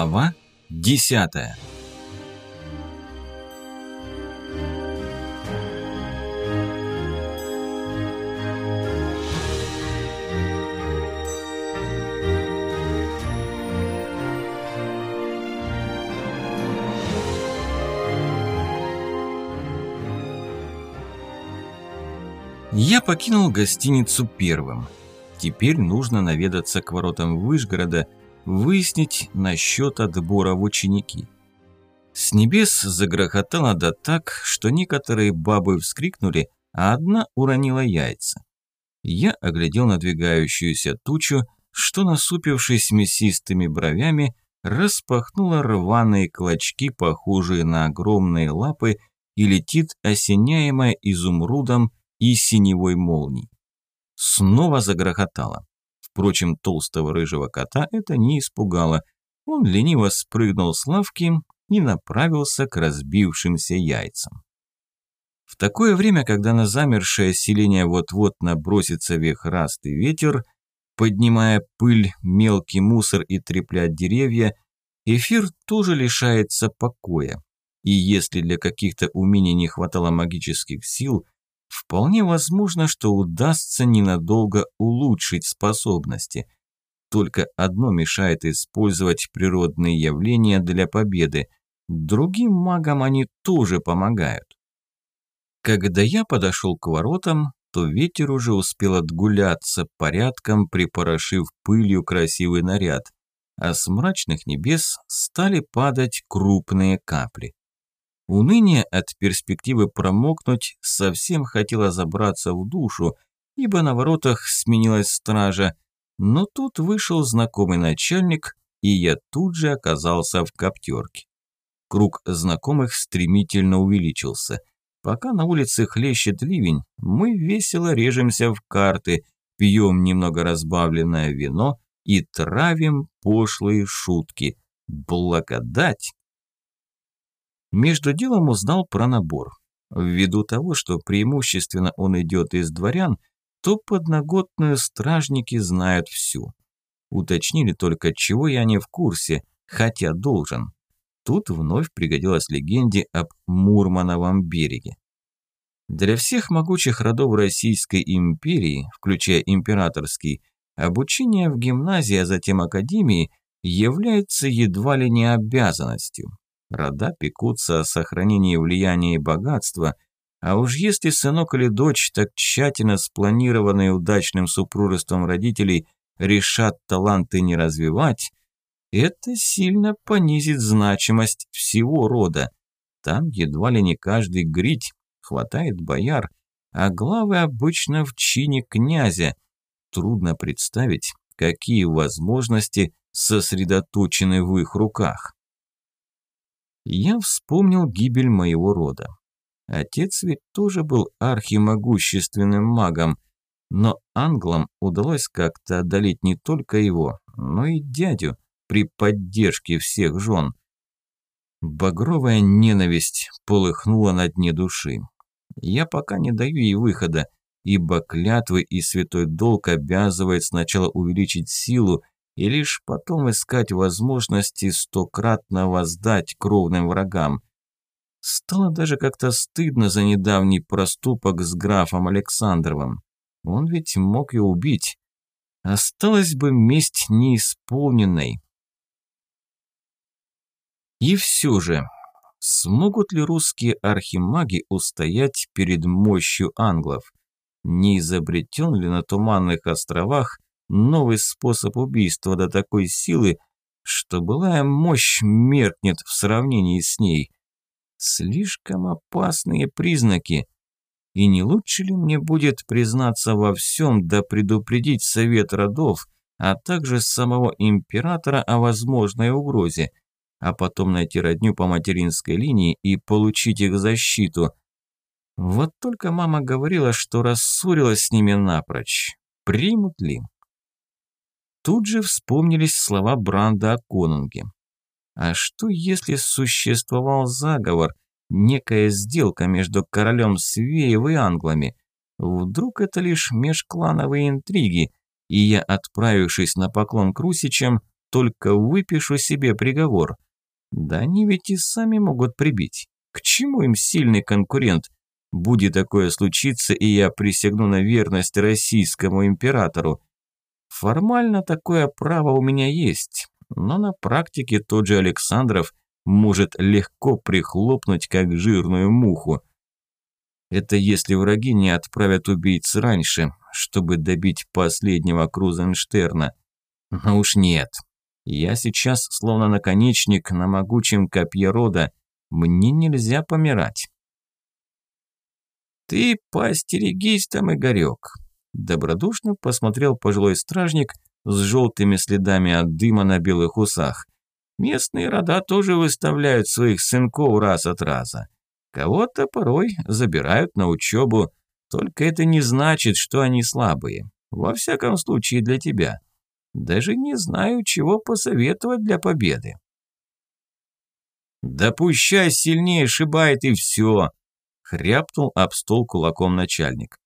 Глава десятая Я покинул гостиницу первым. Теперь нужно наведаться к воротам Вышгорода, выяснить насчет отбора в ученики. С небес загрохотало да так, что некоторые бабы вскрикнули, а одна уронила яйца. Я оглядел надвигающуюся тучу, что, насупившись мясистыми бровями, распахнула рваные клочки, похожие на огромные лапы, и летит осеняемая изумрудом и синевой молнией снова загрохотало. Впрочем, толстого рыжего кота это не испугало. Он лениво спрыгнул с лавки и направился к разбившимся яйцам. В такое время, когда на замершее селение вот-вот набросится вихрастый ветер, поднимая пыль, мелкий мусор и треплять деревья, эфир тоже лишается покоя. И если для каких-то умений не хватало магических сил – Вполне возможно, что удастся ненадолго улучшить способности. Только одно мешает использовать природные явления для победы. Другим магам они тоже помогают. Когда я подошел к воротам, то ветер уже успел отгуляться порядком, припорошив пылью красивый наряд, а с мрачных небес стали падать крупные капли. Уныние от перспективы промокнуть совсем хотело забраться в душу, ибо на воротах сменилась стража, но тут вышел знакомый начальник, и я тут же оказался в коптерке. Круг знакомых стремительно увеличился. Пока на улице хлещет ливень, мы весело режемся в карты, пьем немного разбавленное вино и травим пошлые шутки. Благодать! Между делом узнал про набор. Ввиду того, что преимущественно он идет из дворян, то подноготную стражники знают всю. Уточнили только, чего я не в курсе, хотя должен. Тут вновь пригодилась легенде об Мурмановом береге. Для всех могучих родов Российской империи, включая императорский, обучение в гимназии, а затем академии, является едва ли не обязанностью. Рода пекутся о сохранении влияния и богатства, а уж если сынок или дочь, так тщательно спланированные удачным супружеством родителей, решат таланты не развивать, это сильно понизит значимость всего рода. Там едва ли не каждый грить, хватает бояр, а главы обычно в чине князя. Трудно представить, какие возможности сосредоточены в их руках я вспомнил гибель моего рода. Отец ведь тоже был архимогущественным магом, но англам удалось как-то одолеть не только его, но и дядю при поддержке всех жен. Багровая ненависть полыхнула на дне души. Я пока не даю ей выхода, ибо клятвы и святой долг обязывает сначала увеличить силу и лишь потом искать возможности стократно воздать кровным врагам. Стало даже как-то стыдно за недавний проступок с графом Александровым. Он ведь мог ее убить. Осталась бы месть неисполненной. И все же, смогут ли русские архимаги устоять перед мощью англов? Не изобретен ли на Туманных островах новый способ убийства до такой силы, что былая мощь меркнет в сравнении с ней. Слишком опасные признаки. И не лучше ли мне будет признаться во всем да предупредить совет родов, а также самого императора о возможной угрозе, а потом найти родню по материнской линии и получить их защиту. Вот только мама говорила, что рассорилась с ними напрочь. Примут ли? Тут же вспомнились слова Бранда о конунге. А что если существовал заговор, некая сделка между королем Свеев и англами? Вдруг это лишь межклановые интриги, и я, отправившись на поклон к русичам, только выпишу себе приговор. Да они ведь и сами могут прибить. К чему им сильный конкурент? Будет такое случиться, и я присягну на верность российскому императору. Формально такое право у меня есть, но на практике тот же Александров может легко прихлопнуть, как жирную муху. Это если враги не отправят убийц раньше, чтобы добить последнего Крузенштерна. Но уж нет. Я сейчас словно наконечник на могучем копье рода. Мне нельзя помирать. «Ты поостерегись там, Игорек!» Добродушно посмотрел пожилой стражник с желтыми следами от дыма на белых усах. Местные рода тоже выставляют своих сынков раз от раза. Кого-то порой забирают на учебу, только это не значит, что они слабые. Во всяком случае для тебя. Даже не знаю, чего посоветовать для победы. «Да сильнее шибает и все!» – хряпнул об стол кулаком начальник.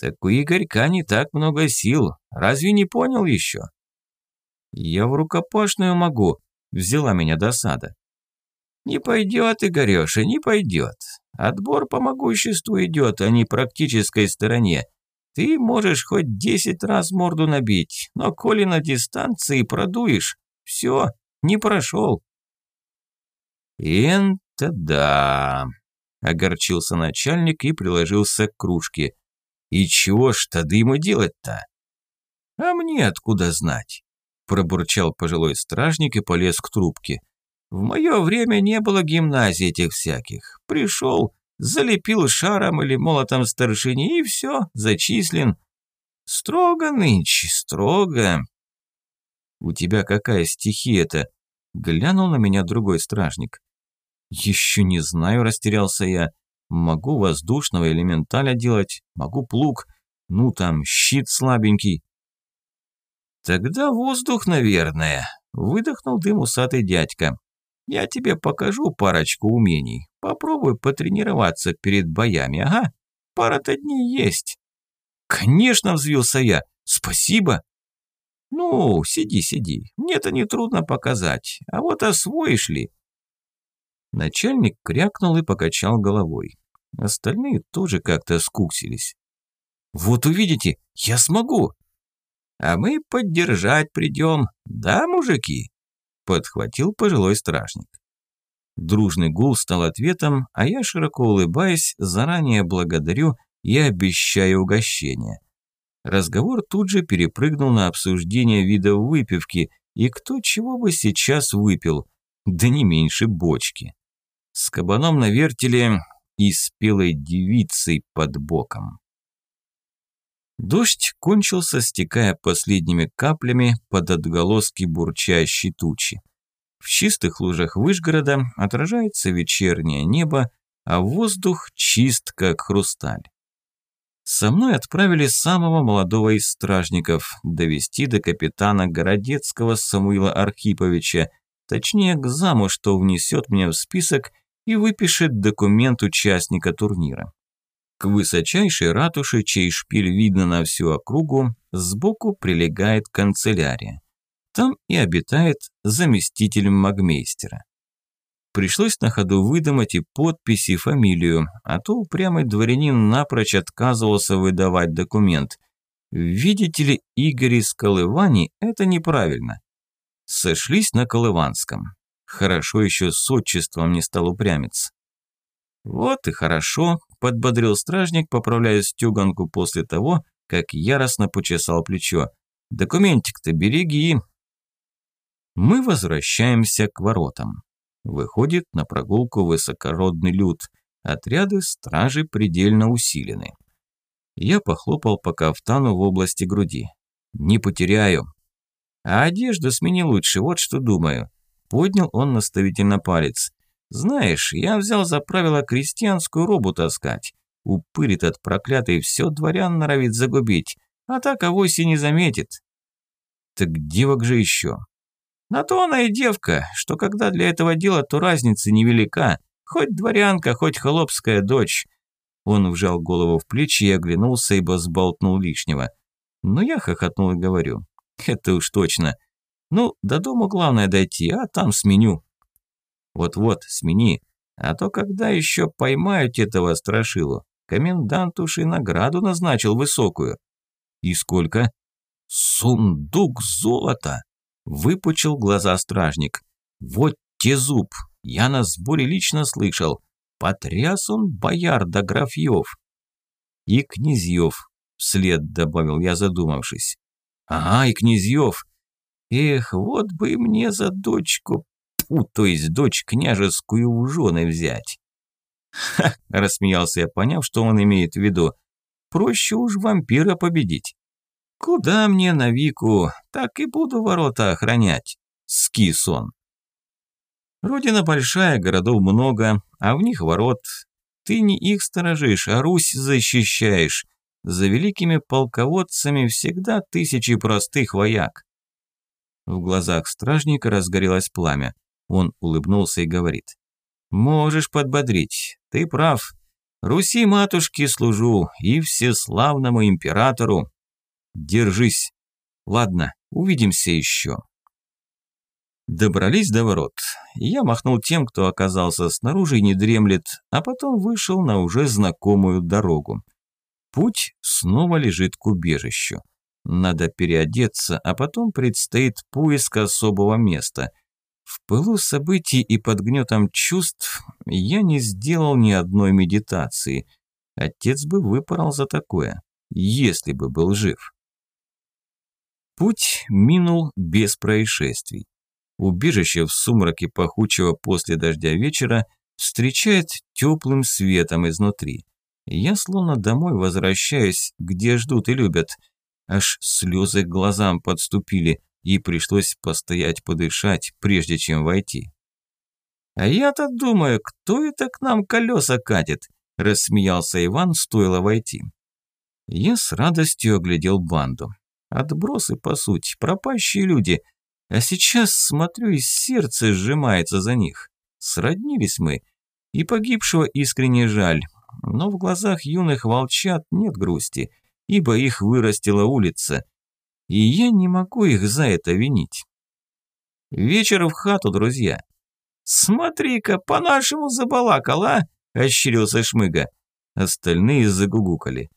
«Так у Игорька не так много сил, разве не понял еще?» «Я в рукопашную могу», – взяла меня досада. «Не пойдет, Игореша, не пойдет. Отбор по могуществу идет, а не практической стороне. Ты можешь хоть десять раз морду набить, но коли на дистанции продуешь, все, не прошел». «Энто да», – огорчился начальник и приложился к кружке. «И чего ж тогда ему делать-то?» «А мне откуда знать?» – пробурчал пожилой стражник и полез к трубке. «В мое время не было гимназий этих всяких. Пришел, залепил шаром или молотом старшине и все, зачислен. Строго нынче, строго». «У тебя какая стихия-то?» – глянул на меня другой стражник. «Еще не знаю», – растерялся я. «Могу воздушного элементаля делать, могу плуг, ну там щит слабенький». «Тогда воздух, наверное», – выдохнул дым усатый дядька. «Я тебе покажу парочку умений. Попробуй потренироваться перед боями, ага. Пара-то дней есть». «Конечно», – взвился я. «Спасибо». «Ну, сиди, сиди. Мне-то нетрудно показать. А вот освоишь ли?» Начальник крякнул и покачал головой. Остальные тоже как-то скуксились. «Вот увидите, я смогу!» «А мы поддержать придем, да, мужики?» Подхватил пожилой стражник. Дружный гул стал ответом, а я, широко улыбаясь, заранее благодарю и обещаю угощение. Разговор тут же перепрыгнул на обсуждение видов выпивки и кто чего бы сейчас выпил, да не меньше бочки с кабаном на вертеле и спелой девицей под боком. Дождь кончился, стекая последними каплями под отголоски бурчащей тучи. В чистых лужах Вышгорода отражается вечернее небо, а воздух чист, как хрусталь. Со мной отправили самого молодого из стражников довести до капитана Городецкого Самуила Архиповича, точнее к заму, что внесет мне в список и выпишет документ участника турнира. К высочайшей ратуше, чей шпиль видно на всю округу, сбоку прилегает канцелярия. Там и обитает заместитель магмейстера. Пришлось на ходу выдумать и подпись, и фамилию, а то упрямый дворянин напрочь отказывался выдавать документ. Видите ли, Игорь из Колывани – это неправильно. Сошлись на Колыванском. Хорошо еще с отчеством не стал упрямиться. «Вот и хорошо», – подбодрил стражник, поправляя стюганку после того, как яростно почесал плечо. «Документик-то береги». Мы возвращаемся к воротам. Выходит на прогулку высокородный люд. Отряды стражи предельно усилены. Я похлопал по кафтану в области груди. «Не потеряю». «А одежду смени лучше, вот что думаю. Поднял он наставительно палец. «Знаешь, я взял за правило крестьянскую робу таскать. Упырь этот проклятый все дворян норовит загубить, а так авось и не заметит». «Так девок же еще». «На то она и девка, что когда для этого дела, то разница невелика. Хоть дворянка, хоть холопская дочь». Он вжал голову в плечи и оглянулся, ибо сболтнул лишнего. Но я хохотнул и говорю. «Это уж точно. Ну, до дома главное дойти, а там сменю. Вот-вот, смени. А то когда еще поймают этого страшилу? Комендант уж и награду назначил высокую. И сколько? Сундук золота! Выпучил глаза стражник. Вот те зуб, я на сборе лично слышал. Потряс он бояр да графьев. И князьев, вслед добавил я, задумавшись. Ага, и князьев. Эх, вот бы мне за дочку, тьфу, то есть дочь княжескую в жены взять. Ха, рассмеялся я, поняв, что он имеет в виду. Проще уж вампира победить. Куда мне на Вику, так и буду ворота охранять. Скис он. Родина большая, городов много, а в них ворот. Ты не их сторожишь, а Русь защищаешь. За великими полководцами всегда тысячи простых вояк. В глазах стражника разгорелось пламя. Он улыбнулся и говорит. «Можешь подбодрить. Ты прав. Руси матушке служу и всеславному императору. Держись. Ладно, увидимся еще». Добрались до ворот. Я махнул тем, кто оказался снаружи и не дремлет, а потом вышел на уже знакомую дорогу. Путь снова лежит к убежищу. Надо переодеться, а потом предстоит поиск особого места. В пылу событий и под гнетом чувств я не сделал ни одной медитации. Отец бы выпорол за такое, если бы был жив. Путь минул без происшествий. Убежище в сумраке пахучего после дождя вечера встречает теплым светом изнутри. Я словно домой возвращаюсь, где ждут и любят. Аж слезы к глазам подступили, и пришлось постоять подышать, прежде чем войти. «А я-то думаю, кто это к нам колеса катит?» – рассмеялся Иван, стоило войти. Я с радостью оглядел банду. Отбросы, по сути, пропащие люди – а сейчас, смотрю, и сердце сжимается за них. Сроднились мы. И погибшего искренне жаль. Но в глазах юных волчат нет грусти, ибо их вырастила улица. И я не могу их за это винить. Вечер в хату, друзья. «Смотри-ка, по-нашему забалакал, а?» – ощерился Шмыга. Остальные загугукали.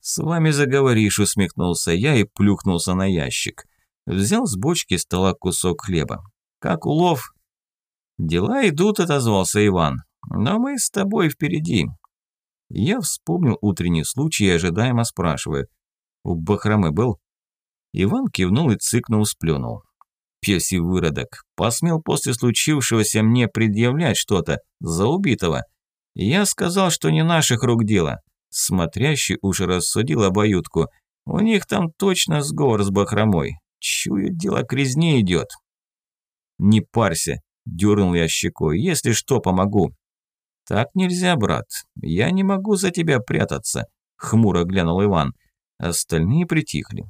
«С вами заговоришь», – усмехнулся я и плюхнулся на ящик. Взял с бочки стола кусок хлеба. «Как улов?» «Дела идут», – отозвался Иван. «Но мы с тобой впереди». Я вспомнил утренний случай и ожидаемо спрашиваю. «У Бахрамы был?» Иван кивнул и цыкнул, сплюнул. Песи выродок. Посмел после случившегося мне предъявлять что-то за убитого. Я сказал, что не наших рук дело. Смотрящий уж рассудил обоюдку. У них там точно сговор с Бахромой. Чую, дело к идет. Не парься, дернул я щекой. Если что, помогу. Так нельзя, брат. Я не могу за тебя прятаться, хмуро глянул Иван. Остальные притихли.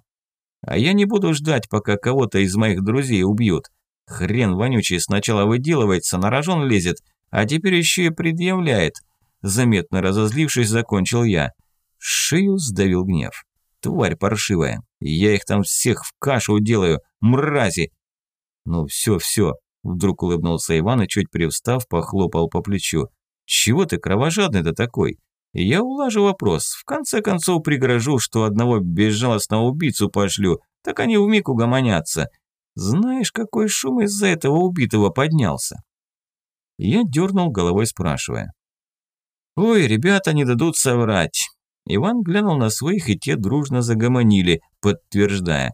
А я не буду ждать, пока кого-то из моих друзей убьют. Хрен вонючий сначала выделывается, на рожон лезет, а теперь еще и предъявляет. Заметно разозлившись, закончил я. Шею сдавил гнев. Тварь паршивая. Я их там всех в кашу делаю, мрази. Ну все, все. Вдруг улыбнулся Иван и, чуть привстав, похлопал по плечу. Чего ты кровожадный-то такой? Я улажу вопрос. В конце концов пригрожу, что одного безжалостного убийцу пошлю, так они вмиг угомонятся. Знаешь, какой шум из-за этого убитого поднялся? Я дернул головой, спрашивая. Ой, ребята не дадут соврать. Иван глянул на своих, и те дружно загомонили, подтверждая.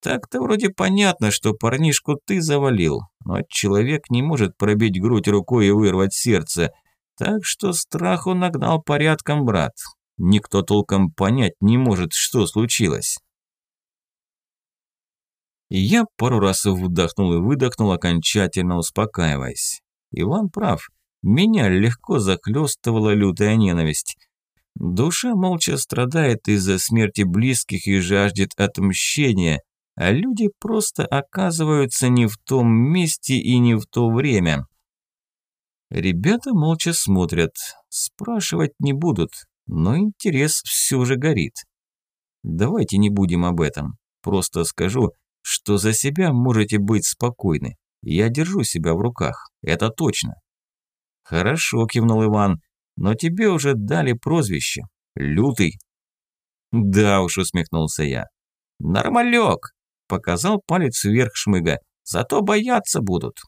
«Так-то вроде понятно, что парнишку ты завалил, но человек не может пробить грудь рукой и вырвать сердце, так что страху нагнал порядком брат. Никто толком понять не может, что случилось». я пару раз вдохнул и выдохнул, окончательно успокаиваясь. Иван прав. Меня легко захлестывала лютая ненависть. Душа молча страдает из-за смерти близких и жаждет отмщения, а люди просто оказываются не в том месте и не в то время. Ребята молча смотрят, спрашивать не будут, но интерес все же горит. Давайте не будем об этом. Просто скажу, что за себя можете быть спокойны. Я держу себя в руках, это точно. Хорошо, кивнул Иван, но тебе уже дали прозвище. Лютый. Да уж, усмехнулся я. Нормалек, показал палец вверх шмыга. Зато бояться будут.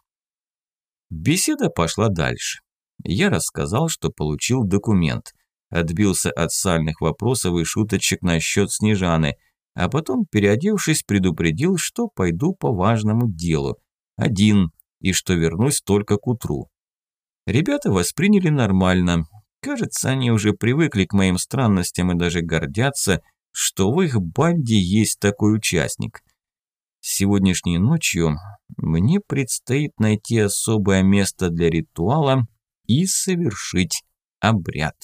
Беседа пошла дальше. Я рассказал, что получил документ. Отбился от сальных вопросов и шуточек насчет Снежаны, а потом, переодевшись, предупредил, что пойду по важному делу. Один, и что вернусь только к утру. Ребята восприняли нормально. Кажется, они уже привыкли к моим странностям и даже гордятся, что в их банде есть такой участник. Сегодняшней ночью мне предстоит найти особое место для ритуала и совершить обряд.